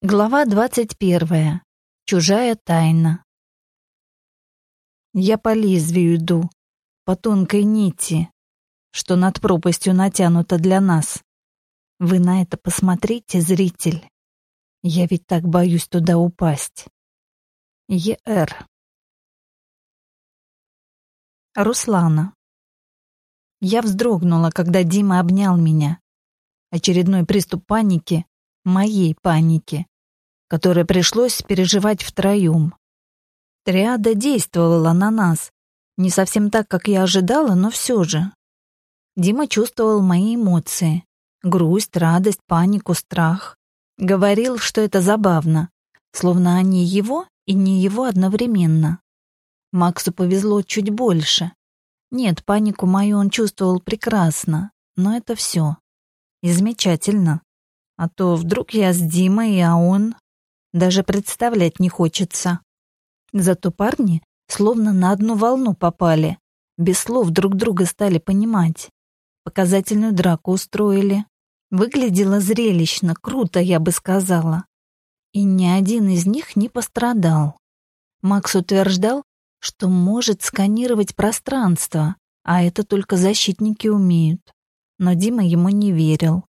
Глава двадцать первая. Чужая тайна. Я по лезвию иду, по тонкой нити, что над пропастью натянута для нас. Вы на это посмотрите, зритель. Я ведь так боюсь туда упасть. Е.Р. Руслана. Я вздрогнула, когда Дима обнял меня. Очередной приступ паники моей паники, которой пришлось переживать втроем. Триада действовала на нас. Не совсем так, как я ожидала, но все же. Дима чувствовал мои эмоции. Грусть, радость, панику, страх. Говорил, что это забавно, словно они его и не его одновременно. Максу повезло чуть больше. Нет, панику мою он чувствовал прекрасно, но это все. И замечательно. А то вдруг я с Димой, а он... Даже представлять не хочется. Зато парни словно на одну волну попали. Без слов друг друга стали понимать. Показательную драку устроили. Выглядело зрелищно, круто, я бы сказала. И ни один из них не пострадал. Макс утверждал, что может сканировать пространство, а это только защитники умеют. Но Дима ему не верил.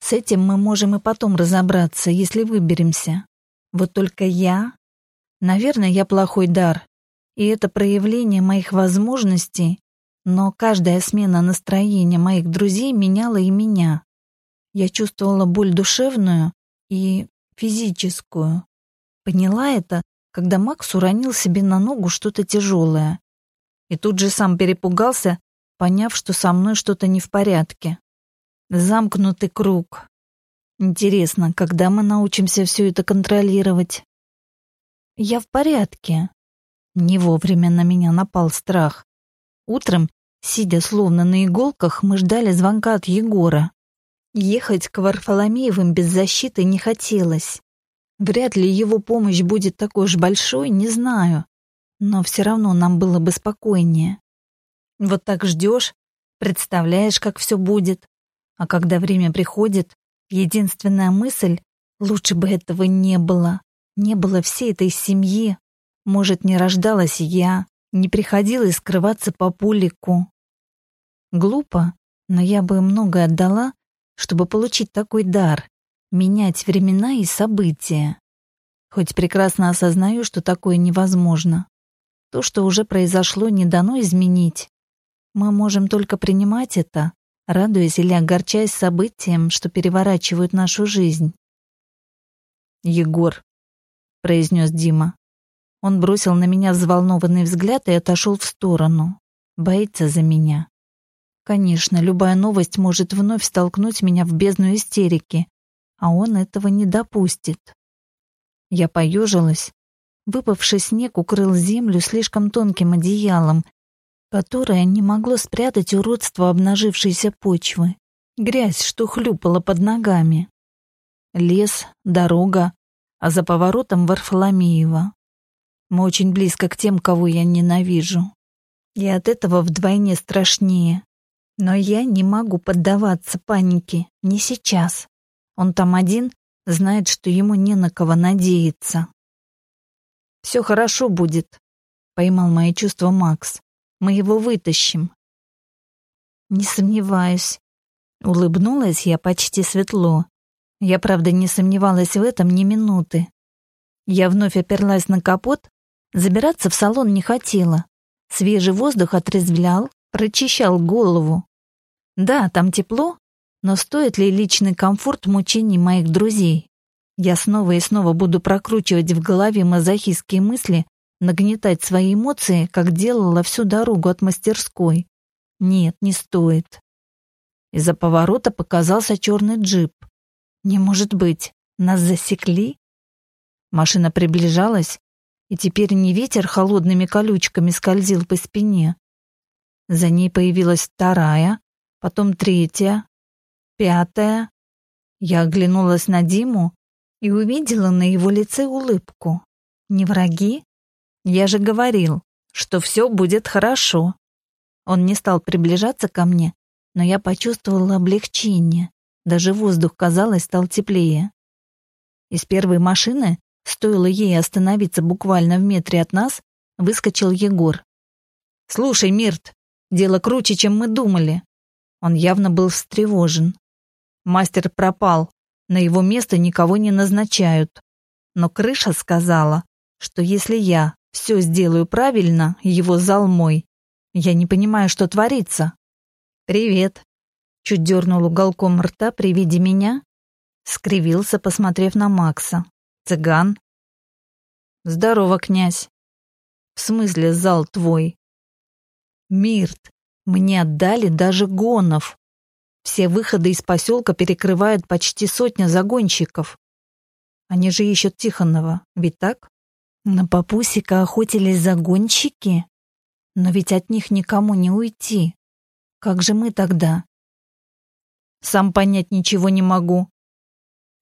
С этим мы можем и потом разобраться, если выберемся. Вот только я... Наверное, я плохой дар, и это проявление моих возможностей, но каждая смена настроения моих друзей меняла и меня. Я чувствовала боль душевную и физическую. Поняла это, когда Макс уронил себе на ногу что-то тяжелое. И тут же сам перепугался, поняв, что со мной что-то не в порядке. Замкнутый круг. Интересно, когда мы научимся все это контролировать? Я в порядке. Не вовремя на меня напал страх. Утром, сидя словно на иголках, мы ждали звонка от Егора. Ехать к Варфоломеевым без защиты не хотелось. Вряд ли его помощь будет такой уж большой, не знаю. Но все равно нам было бы спокойнее. Вот так ждешь, представляешь, как все будет. А когда время приходит, единственная мысль — лучше бы этого не было. Не было всей этой семьи. Может, не рождалась я, не приходилось скрываться по пулику. Глупо, но я бы многое отдала, чтобы получить такой дар — менять времена и события. Хоть прекрасно осознаю, что такое невозможно. То, что уже произошло, не дано изменить. Мы можем только принимать это, радуясь или огорчаясь событиям, что переворачивают нашу жизнь. «Егор», — произнес Дима. Он бросил на меня взволнованный взгляд и отошел в сторону. Боится за меня. Конечно, любая новость может вновь столкнуть меня в бездну истерики, а он этого не допустит. Я поежилась. Выпавший снег укрыл землю слишком тонким одеялом, которое не могло спрятать уродство обнажившейся почвы, грязь, что хлюпала под ногами. Лес, дорога, а за поворотом Варфоломеева. Мы очень близко к тем, кого я ненавижу. И от этого вдвойне страшнее. Но я не могу поддаваться панике, не сейчас. Он там один, знает, что ему не на кого надеяться. «Все хорошо будет», — поймал мои чувства Макс. Мы его вытащим. Не сомневаюсь. Улыбнулась я почти светло. Я, правда, не сомневалась в этом ни минуты. Я вновь оперлась на капот, забираться в салон не хотела. Свежий воздух отрезвлял, прочищал голову. Да, там тепло, но стоит ли личный комфорт мучений моих друзей? Я снова и снова буду прокручивать в голове мазохистские мысли нагнетать свои эмоции, как делала всю дорогу от мастерской. Нет, не стоит. Из-за поворота показался черный джип. Не может быть, нас засекли? Машина приближалась, и теперь не ветер холодными колючками скользил по спине. За ней появилась вторая, потом третья, пятая. Я оглянулась на Диму и увидела на его лице улыбку. Не враги? Я же говорил, что все будет хорошо. Он не стал приближаться ко мне, но я почувствовала облегчение. Даже воздух, казалось, стал теплее. Из первой машины, стоило ей остановиться буквально в метре от нас, выскочил Егор. «Слушай, Мирт, дело круче, чем мы думали». Он явно был встревожен. Мастер пропал, на его место никого не назначают. Но крыша сказала, что если я все сделаю правильно, его зал мой. Я не понимаю, что творится. «Привет», — чуть дернул уголком рта при виде меня, скривился, посмотрев на Макса. «Цыган?» «Здорово, князь». «В смысле зал твой?» «Мирт, мне отдали даже гонов. Все выходы из поселка перекрывают почти сотня загонщиков. Они же ищут Тихонова, ведь так?» На папусика охотились загонщики? Но ведь от них никому не уйти. Как же мы тогда? Сам понять ничего не могу.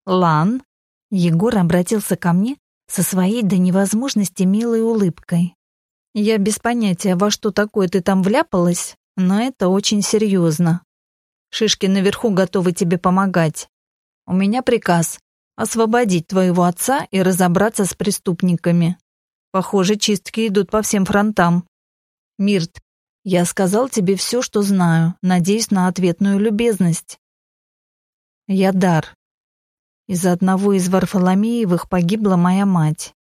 Лан? Егор обратился ко мне со своей до невозможности милой улыбкой. Я без понятия, во что такое ты там вляпалась, но это очень серьезно. Шишки наверху готовы тебе помогать. У меня приказ освободить твоего отца и разобраться с преступниками. Похоже, чистки идут по всем фронтам. Мирт, я сказал тебе все, что знаю, надеюсь на ответную любезность. Я дар. Из-за одного из Варфоломеевых погибла моя мать.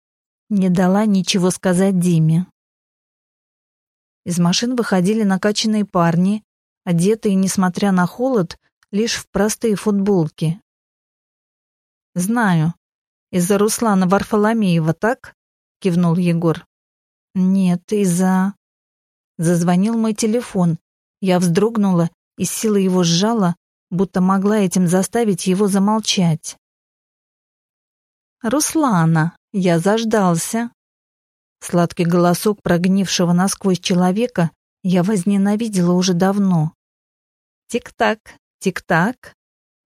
Не дала ничего сказать Диме. Из машин выходили накачанные парни, одетые, несмотря на холод, лишь в простые футболки, «Знаю. Из-за Руслана Варфоломеева, так?» — кивнул Егор. «Нет, из-за...» Зазвонил мой телефон. Я вздрогнула и сила его сжала, будто могла этим заставить его замолчать. «Руслана, я заждался». Сладкий голосок прогнившего насквозь человека я возненавидела уже давно. «Тик-так, тик-так,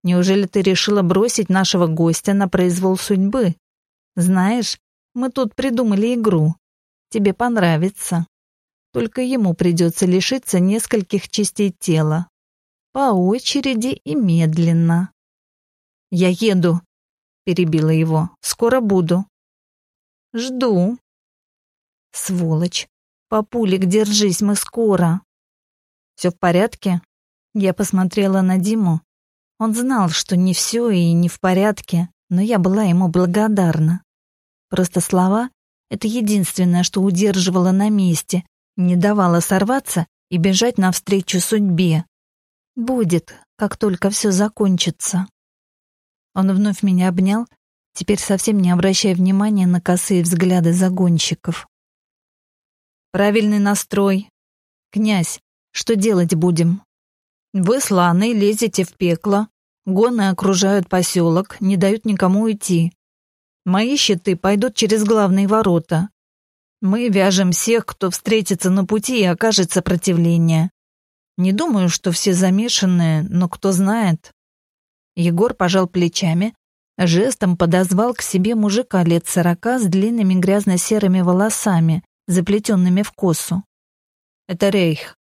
Неужели ты решила бросить нашего гостя на произвол судьбы? Знаешь, мы тут придумали игру. Тебе понравится. Только ему придется лишиться нескольких частей тела. По очереди и медленно. «Я еду», — перебила его. «Скоро буду». «Жду». «Сволочь! Папулик, держись, мы скоро». «Все в порядке?» Я посмотрела на Диму, он знал, что не все и не в порядке, но я была ему благодарна. Просто слова — это единственное, что удерживало на месте, не давало сорваться и бежать навстречу судьбе. Будет, как только все закончится. Он вновь меня обнял, теперь совсем не обращая внимания на косые взгляды загонщиков. «Правильный настрой. Князь, что делать будем?» Вы с Ланой лезете в пекло, гоны окружают поселок, не дают никому уйти. Мои щиты пойдут через главные ворота. Мы вяжем всех, кто встретится на пути и окажет сопротивление. Не думаю, что все замешанные, но кто знает. Егор пожал плечами, жестом подозвал к себе мужика лет сорока с длинными грязно-серыми волосами, заплетенными в косу. Это Рейх.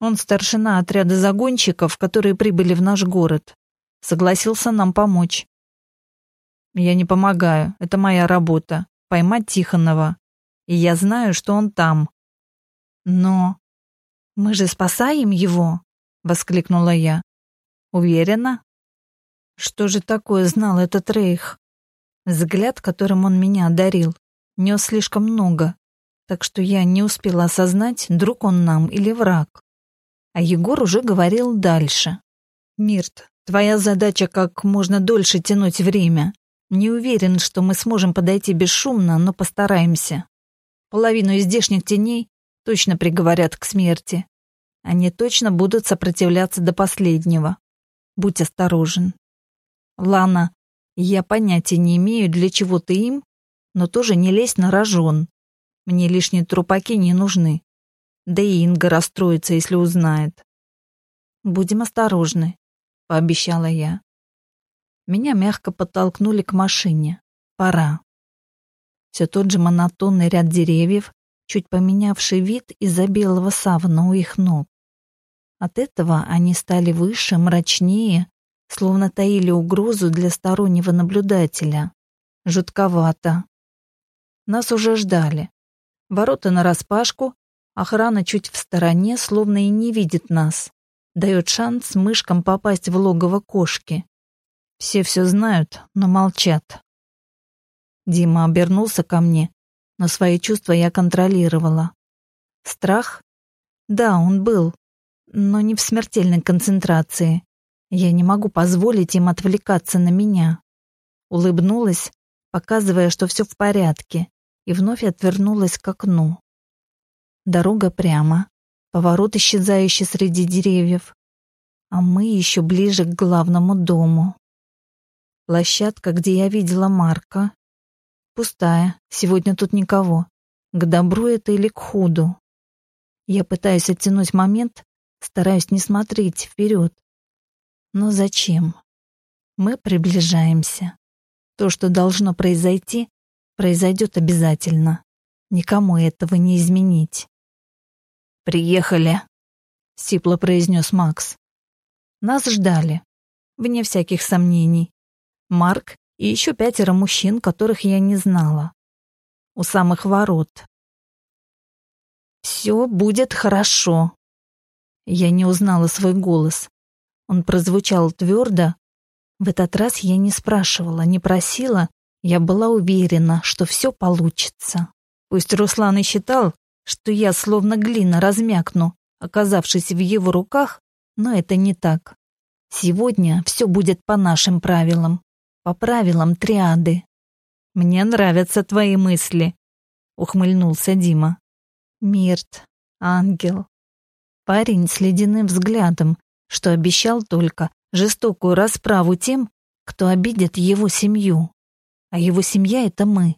Он старшина отряда загонщиков, которые прибыли в наш город. Согласился нам помочь. Я не помогаю, это моя работа. Поймать Тихонова. И я знаю, что он там. Но... Мы же спасаем его, воскликнула я. Уверена? Что же такое знал этот Рейх? Взгляд, которым он меня одарил, нес слишком много, так что я не успела осознать, друг он нам или враг. А Егор уже говорил дальше. «Мирт, твоя задача как можно дольше тянуть время. Не уверен, что мы сможем подойти бесшумно, но постараемся. Половину из здешних теней точно приговорят к смерти. Они точно будут сопротивляться до последнего. Будь осторожен. Лана, я понятия не имею, для чего ты им, но тоже не лезь на рожон. Мне лишние трупаки не нужны. Да и Инга расстроится, если узнает. «Будем осторожны», — пообещала я. Меня мягко подтолкнули к машине. Пора. Все тот же монотонный ряд деревьев, чуть поменявший вид из-за белого савана у их ног. От этого они стали выше, мрачнее, словно таили угрозу для стороннего наблюдателя. Жутковато. Нас уже ждали. Ворота нараспашку, охрана чуть в стороне, словно и не видит нас. Дает шанс мышкам попасть в логово кошки. Все все знают, но молчат. Дима обернулся ко мне, но свои чувства я контролировала. Страх? Да, он был, но не в смертельной концентрации. Я не могу позволить им отвлекаться на меня. Улыбнулась, показывая, что все в порядке, и вновь отвернулась к окну. Дорога прямо, поворот исчезающий среди деревьев, а мы еще ближе к главному дому. Площадка, где я видела Марка. Пустая, сегодня тут никого. К добру это или к худу? Я пытаюсь оттянуть момент, стараюсь не смотреть вперед. Но зачем? Мы приближаемся. То, что должно произойти, произойдет обязательно. Никому этого не изменить. «Приехали», — сипло произнес Макс. Нас ждали, вне всяких сомнений. Марк и еще пятеро мужчин, которых я не знала. У самых ворот. «Все будет хорошо». Я не узнала свой голос. Он прозвучал твердо. В этот раз я не спрашивала, не просила, я была уверена, что все получится. Пусть Руслан и считал, что я словно глина размякну, оказавшись в его руках, но это не так. Сегодня все будет по нашим правилам, по правилам триады. Мне нравятся твои мысли, ухмыльнулся Дима. Мирт, ангел. Парень с ледяным взглядом, что обещал только жестокую расправу тем, кто обидит его семью а его семья — это мы.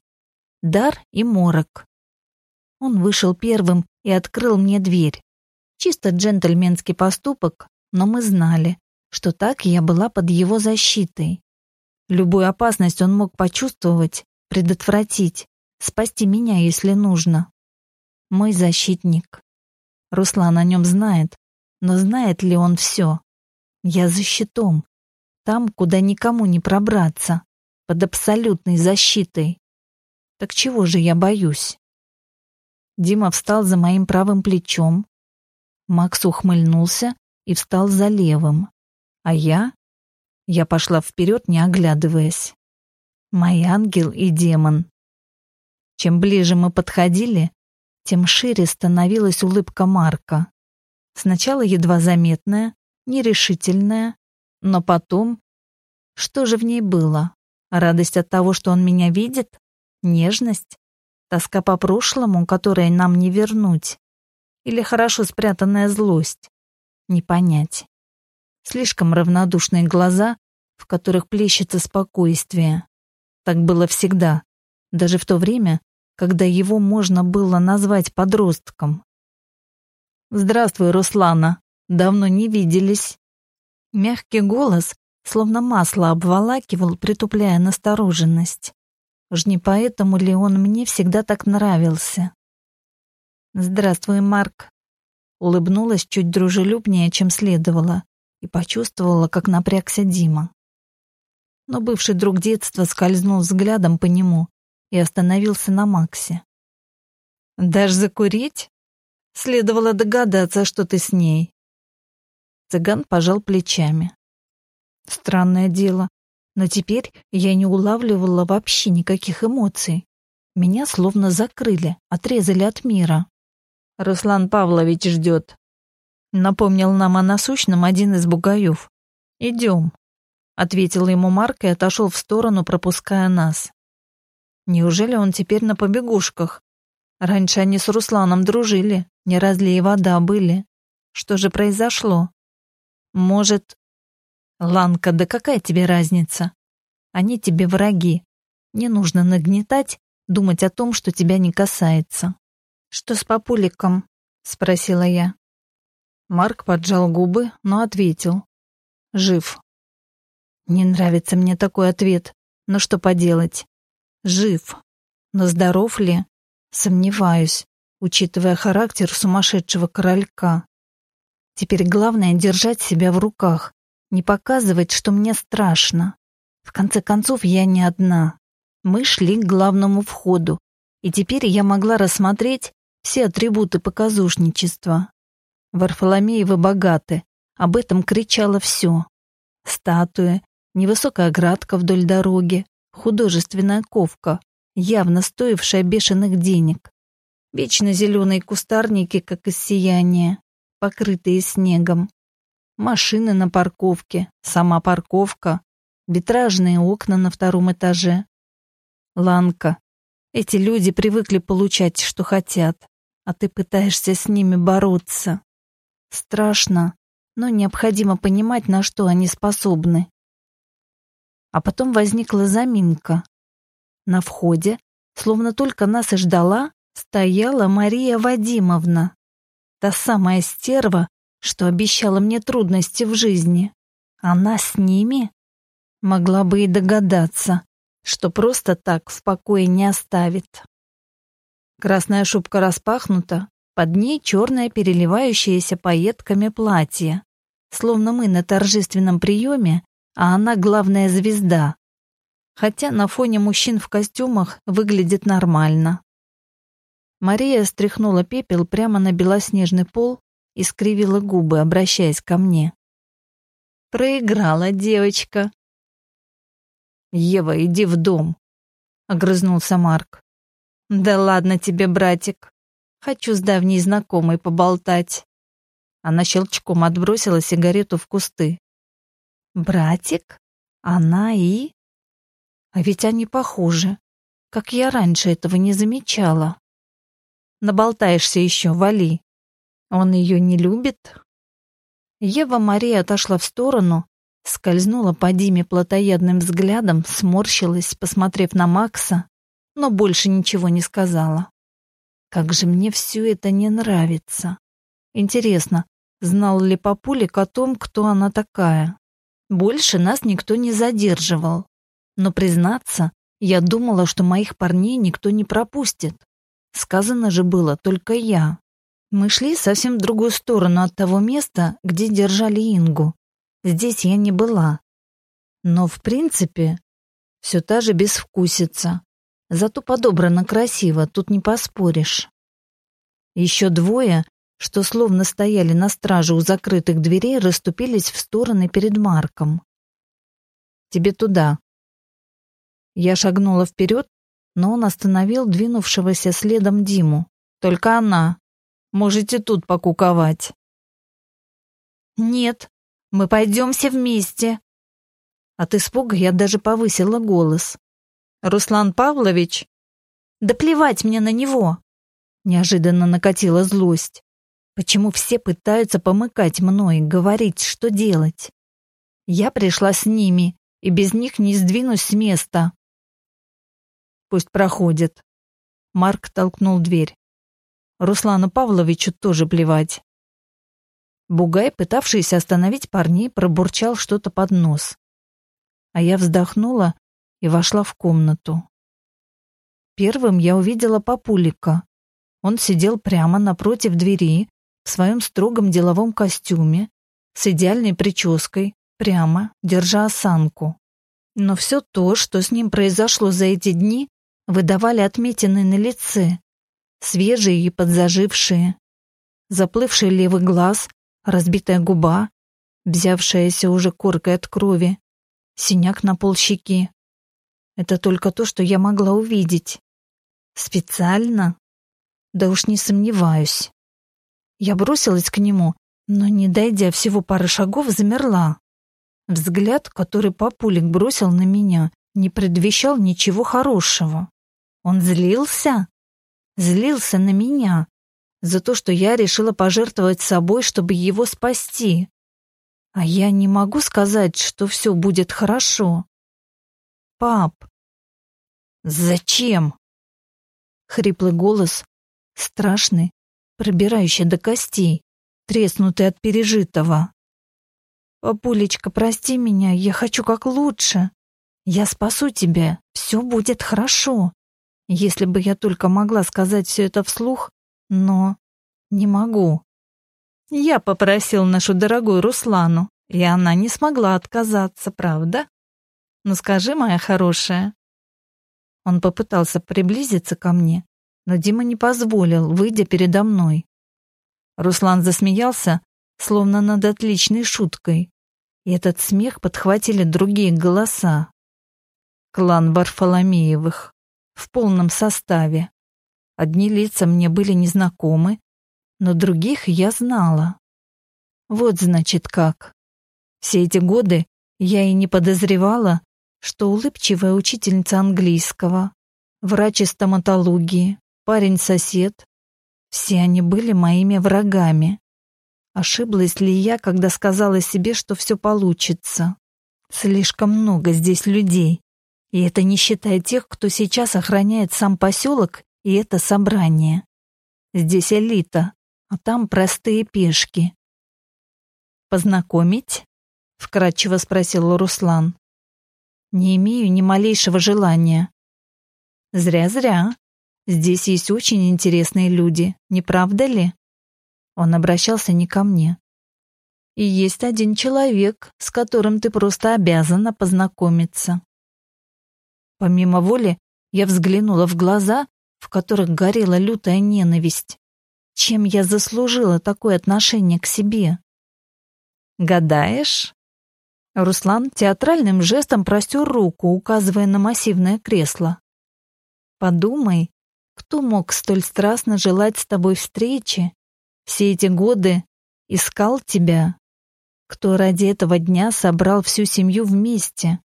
Дар и Морок. Он вышел первым и открыл мне дверь. Чисто джентльменский поступок, но мы знали, что так я была под его защитой. Любую опасность он мог почувствовать, предотвратить, спасти меня, если нужно. Мой защитник. Руслан о нем знает, но знает ли он все? Я за щитом, там, куда никому не пробраться под абсолютной защитой. Так чего же я боюсь? Дима встал за моим правым плечом. Макс ухмыльнулся и встал за левым. А я? Я пошла вперед, не оглядываясь. Мой ангел и демон. Чем ближе мы подходили, тем шире становилась улыбка Марка. Сначала едва заметная, нерешительная, но потом... Что же в ней было? Радость от того, что он меня видит? Нежность? Тоска по прошлому, которое нам не вернуть? Или хорошо спрятанная злость? Не понять. Слишком равнодушные глаза, в которых плещется спокойствие. Так было всегда, даже в то время, когда его можно было назвать подростком. «Здравствуй, Руслана. Давно не виделись». Мягкий голос словно масло обволакивал, притупляя настороженность. Уж не поэтому ли он мне всегда так нравился? «Здравствуй, Марк», — улыбнулась чуть дружелюбнее, чем следовало, и почувствовала, как напрягся Дима. Но бывший друг детства скользнул взглядом по нему и остановился на Максе. «Дашь закурить?» Следовало догадаться, что ты с ней. Цыган пожал плечами. Странное дело, но теперь я не улавливала вообще никаких эмоций. Меня словно закрыли, отрезали от мира. Руслан Павлович ждет. Напомнил нам о насущном один из бугаев. «Идем», — ответил ему Марк и отошел в сторону, пропуская нас. Неужели он теперь на побегушках? Раньше они с Русланом дружили, не разлей вода были. Что же произошло? Может, Ланка, да какая тебе разница? Они тебе враги. Не нужно нагнетать, думать о том, что тебя не касается. Что с папуликом? спросила я. Марк поджал губы, но ответил: жив. Не нравится мне такой ответ, но что поделать? Жив. Но здоров ли? Сомневаюсь, учитывая характер сумасшедшего королька. Теперь главное держать себя в руках, не показывать, что мне страшно. В конце концов, я не одна. Мы шли к главному входу, и теперь я могла рассмотреть все атрибуты показушничества. Варфоломеевы богаты, об этом кричало все. Статуи, невысокая оградка вдоль дороги, художественная ковка, явно стоившая бешеных денег. Вечно зеленые кустарники, как из сияния, покрытые снегом. Машины на парковке, сама парковка, витражные окна на втором этаже. Ланка, эти люди привыкли получать, что хотят, а ты пытаешься с ними бороться. Страшно, но необходимо понимать, на что они способны. А потом возникла заминка. На входе, словно только нас и ждала, стояла Мария Вадимовна. Та самая стерва, что обещала мне трудности в жизни. Она с ними? Могла бы и догадаться, что просто так в покое не оставит. Красная шубка распахнута, под ней черное переливающееся пайетками платье. Словно мы на торжественном приеме, а она главная звезда. Хотя на фоне мужчин в костюмах выглядит нормально. Мария стряхнула пепел прямо на белоснежный пол и скривила губы, обращаясь ко мне. «Проиграла девочка». «Ева, иди в дом», — огрызнулся Марк. «Да ладно тебе, братик. Хочу с давней знакомой поболтать». Она щелчком отбросила сигарету в кусты. «Братик? Она и...» А ведь они похожи, как я раньше этого не замечала. Наболтаешься еще, вали. Он ее не любит? Ева Мария отошла в сторону, скользнула по Диме плотоядным взглядом, сморщилась, посмотрев на Макса, но больше ничего не сказала. Как же мне все это не нравится. Интересно, знал ли Папулик о том, кто она такая? Больше нас никто не задерживал. Но, признаться, я думала, что моих парней никто не пропустит. Сказано же было только я. Мы шли совсем в другую сторону от того места, где держали Ингу. Здесь я не была. Но, в принципе, все та же безвкусица. Зато подобрано красиво, тут не поспоришь. Еще двое, что словно стояли на страже у закрытых дверей, расступились в стороны перед Марком. «Тебе туда». Я шагнула вперед, но он остановил двинувшегося следом Диму. «Только она. Можете тут покуковать». «Нет, мы пойдем все вместе». От испуга я даже повысила голос. Руслан Павлович? Да плевать мне на него. Неожиданно накатила злость. Почему все пытаются помыкать мной, говорить, что делать? Я пришла с ними, и без них не сдвинусь с места. Пусть проходит. Марк толкнул дверь. Руслану Павловичу тоже плевать. Бугай, пытавшийся остановить парней, пробурчал что-то под нос. А я вздохнула и вошла в комнату. Первым я увидела папулика. Он сидел прямо напротив двери в своем строгом деловом костюме, с идеальной прической, прямо, держа осанку. Но все то, что с ним произошло за эти дни, выдавали отметины на лице, свежие и подзажившие. Заплывший левый глаз, разбитая губа, взявшаяся уже коркой от крови, синяк на полщеки. Это только то, что я могла увидеть. Специально? Да уж не сомневаюсь. Я бросилась к нему, но, не дойдя всего пары шагов, замерла. Взгляд, который папулик бросил на меня, не предвещал ничего хорошего. Он злился? Злился на меня за то, что я решила пожертвовать собой, чтобы его спасти. А я не могу сказать, что все будет хорошо. «Пап!» «Зачем?» Хриплый голос, страшный, пробирающий до костей, треснутый от пережитого. «Папулечка, прости меня, я хочу как лучше. Я спасу тебя, все будет хорошо. Если бы я только могла сказать все это вслух, но не могу. Я попросил нашу дорогую Руслану, и она не смогла отказаться, правда? Ну скажи, моя хорошая. Он попытался приблизиться ко мне, но Дима не позволил, выйдя передо мной. Руслан засмеялся, словно над отличной шуткой, и этот смех подхватили другие голоса. Клан Варфоломеевых в полном составе. Одни лица мне были незнакомы, но других я знала. Вот значит как. Все эти годы я и не подозревала, что улыбчивая учительница английского, врач из стоматологии, парень-сосед, все они были моими врагами. Ошиблась ли я, когда сказала себе, что все получится? Слишком много здесь людей. И это не считая тех, кто сейчас охраняет сам поселок и это собрание. Здесь элита, а там простые пешки. «Познакомить?» — вкратчиво спросил Руслан. «Не имею ни малейшего желания». «Зря-зря. Здесь есть очень интересные люди, не правда ли?» Он обращался не ко мне. «И есть один человек, с которым ты просто обязана познакомиться». Помимо воли, я взглянула в глаза, в которых горела лютая ненависть. Чем я заслужила такое отношение к себе? «Гадаешь?» Руслан театральным жестом простер руку, указывая на массивное кресло. «Подумай, кто мог столь страстно желать с тобой встречи? Все эти годы искал тебя? Кто ради этого дня собрал всю семью вместе?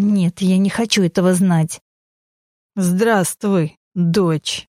Нет, я не хочу этого знать. Здравствуй, дочь.